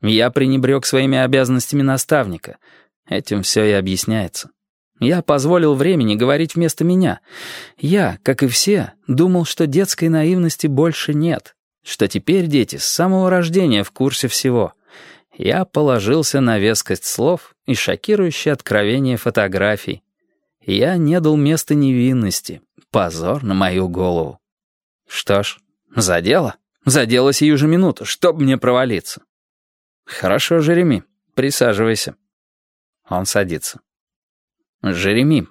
Я пренебрег своими обязанностями наставника. Этим все и объясняется. Я позволил времени говорить вместо меня. Я, как и все, думал, что детской наивности больше нет, что теперь дети с самого рождения в курсе всего. Я положился на вескость слов и шокирующее откровение фотографий. Я не дал места невинности. Позор на мою голову. Что ж, задело. Задело сию же минуту, чтоб мне провалиться. «Хорошо, Жереми, присаживайся». Он садится. «Жереми».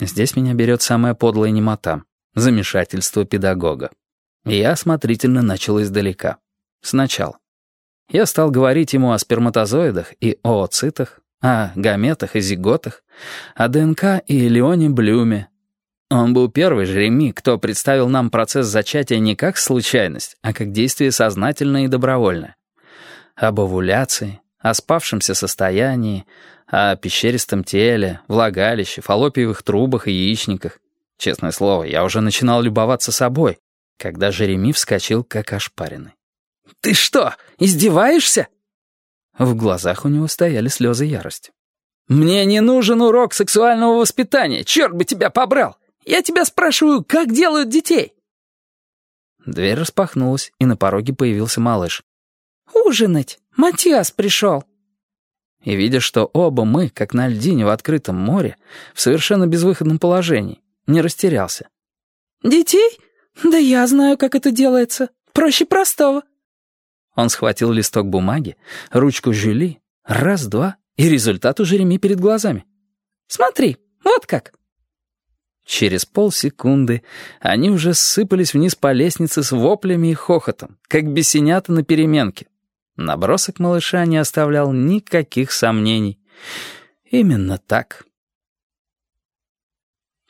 Здесь меня берет самая подлая немота, замешательство педагога. Я осмотрительно начал издалека. Сначала. Я стал говорить ему о сперматозоидах и ооцитах, о гаметах и зиготах, о ДНК и Леоне Блюме. Он был первый Жереми, кто представил нам процесс зачатия не как случайность, а как действие сознательное и добровольное об овуляции, о спавшемся состоянии, о пещеристом теле, влагалище, фаллопиевых трубах и яичниках. Честное слово, я уже начинал любоваться собой, когда Жереми вскочил как ошпаренный. «Ты что, издеваешься?» В глазах у него стояли слезы ярости. «Мне не нужен урок сексуального воспитания, черт бы тебя побрал! Я тебя спрашиваю, как делают детей?» Дверь распахнулась, и на пороге появился малыш. «Ужинать! Матиас пришел!» И видя, что оба мы, как на льдине в открытом море, в совершенно безвыходном положении, не растерялся. «Детей? Да я знаю, как это делается. Проще простого». Он схватил листок бумаги, ручку Жюли, раз-два, и результат у Жереми перед глазами. «Смотри, вот как». Через полсекунды они уже сыпались вниз по лестнице с воплями и хохотом, как бесенята на переменке. Набросок малыша не оставлял никаких сомнений. Именно так.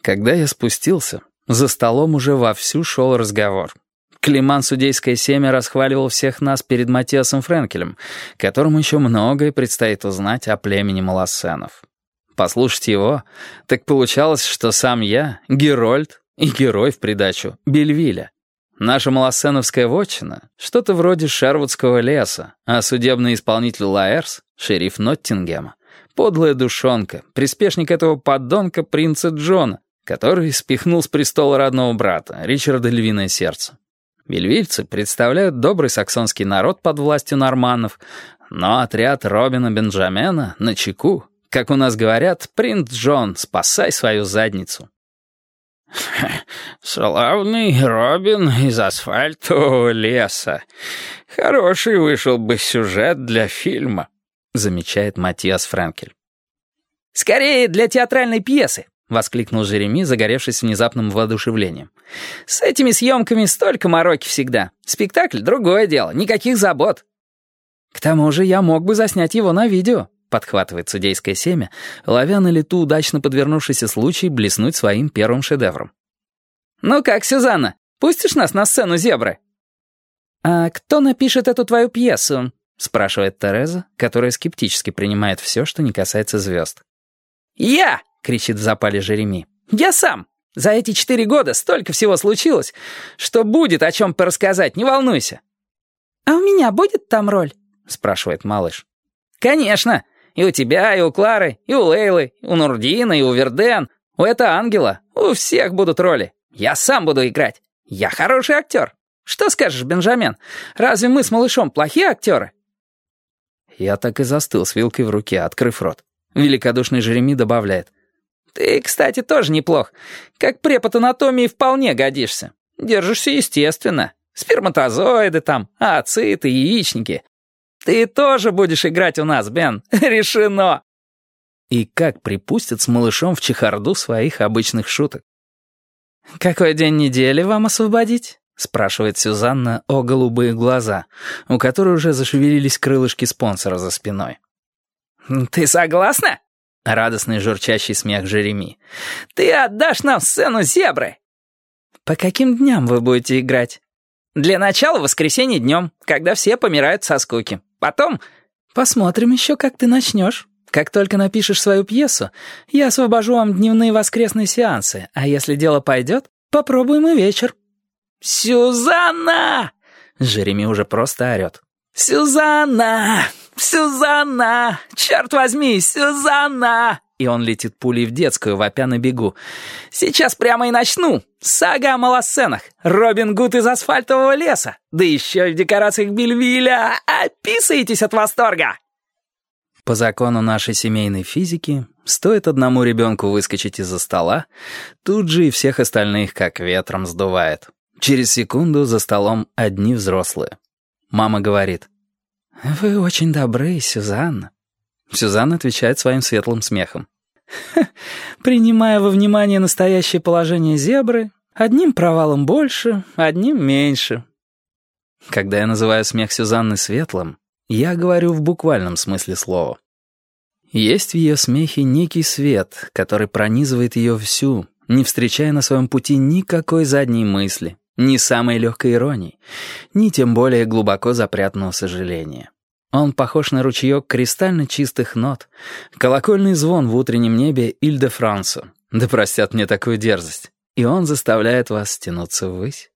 Когда я спустился, за столом уже вовсю шел разговор. Климан Судейское семя расхваливал всех нас перед Матиасом Френкелем, которому еще многое предстоит узнать о племени Малосенов. Послушать его, так получалось, что сам я — Герольд и герой в придачу — Бельвиля. Наша малосеновская вотчина — что-то вроде Шервудского леса, а судебный исполнитель Лаэрс — шериф Ноттингема. Подлая душонка, приспешник этого подонка принца Джона, который спихнул с престола родного брата, Ричарда Львиное Сердце. Бельвильцы представляют добрый саксонский народ под властью норманнов, но отряд Робина Бенджамена на чеку. Как у нас говорят, принц Джон, спасай свою задницу. «Славный Робин из асфальтового леса. Хороший вышел бы сюжет для фильма», — замечает Матиас Франкель. «Скорее для театральной пьесы», — воскликнул Жереми, загоревшись внезапным воодушевлением. «С этими съемками столько мороки всегда. Спектакль — другое дело, никаких забот». «К тому же я мог бы заснять его на видео», подхватывает судейское семя, ловя на лету удачно подвернувшийся случай блеснуть своим первым шедевром. «Ну как, Сюзанна, пустишь нас на сцену зебры?» «А кто напишет эту твою пьесу?» — спрашивает Тереза, которая скептически принимает все, что не касается звезд. «Я!» — кричит в запале Жереми. «Я сам! За эти четыре года столько всего случилось, что будет о чем порассказать, не волнуйся». «А у меня будет там роль?» — спрашивает малыш. «Конечно! И у тебя, и у Клары, и у Лейлы, и у Нурдина, и у Верден, у это Ангела. У всех будут роли. Я сам буду играть. Я хороший актер. Что скажешь, Бенджамин? Разве мы с малышом плохие актеры?» Я так и застыл с вилкой в руке, открыв рот. Великодушный Жереми добавляет. «Ты, кстати, тоже неплох. Как препод анатомии вполне годишься. Держишься естественно. Сперматозоиды там, ацеты, яичники. «Ты тоже будешь играть у нас, Бен. Решено!» И как припустят с малышом в чехарду своих обычных шуток. «Какой день недели вам освободить?» — спрашивает Сюзанна о голубые глаза, у которой уже зашевелились крылышки спонсора за спиной. «Ты согласна?» — радостный журчащий смех Жереми. «Ты отдашь нам сцену зебры!» «По каким дням вы будете играть?» «Для начала воскресенье днем, когда все помирают со скуки. Потом... Посмотрим еще, как ты начнешь. Как только напишешь свою пьесу, я освобожу вам дневные воскресные сеансы, а если дело пойдет, попробуем и вечер». «Сюзанна!» Жереми уже просто орет. «Сюзанна! Сюзанна! Черт возьми, Сюзанна!» И он летит пулей в детскую, вопя на бегу. «Сейчас прямо и начну! Сага о малосценах! Робин Гуд из асфальтового леса! Да еще и в декорациях Бельвиля! Описывайтесь от восторга!» По закону нашей семейной физики, стоит одному ребенку выскочить из-за стола, тут же и всех остальных как ветром сдувает. Через секунду за столом одни взрослые. Мама говорит, «Вы очень добры, Сюзанна». Сюзанна отвечает своим светлым смехом. «Принимая во внимание настоящее положение зебры, одним провалом больше, одним меньше». Когда я называю смех Сюзанны светлым, я говорю в буквальном смысле слова. Есть в ее смехе некий свет, который пронизывает ее всю, не встречая на своем пути никакой задней мысли, ни самой легкой иронии, ни тем более глубоко запрятанного сожаления. Он похож на ручеек кристально чистых нот, колокольный звон в утреннем небе Иль-де-Франсу. Да простят мне такую дерзость. И он заставляет вас тянуться ввысь.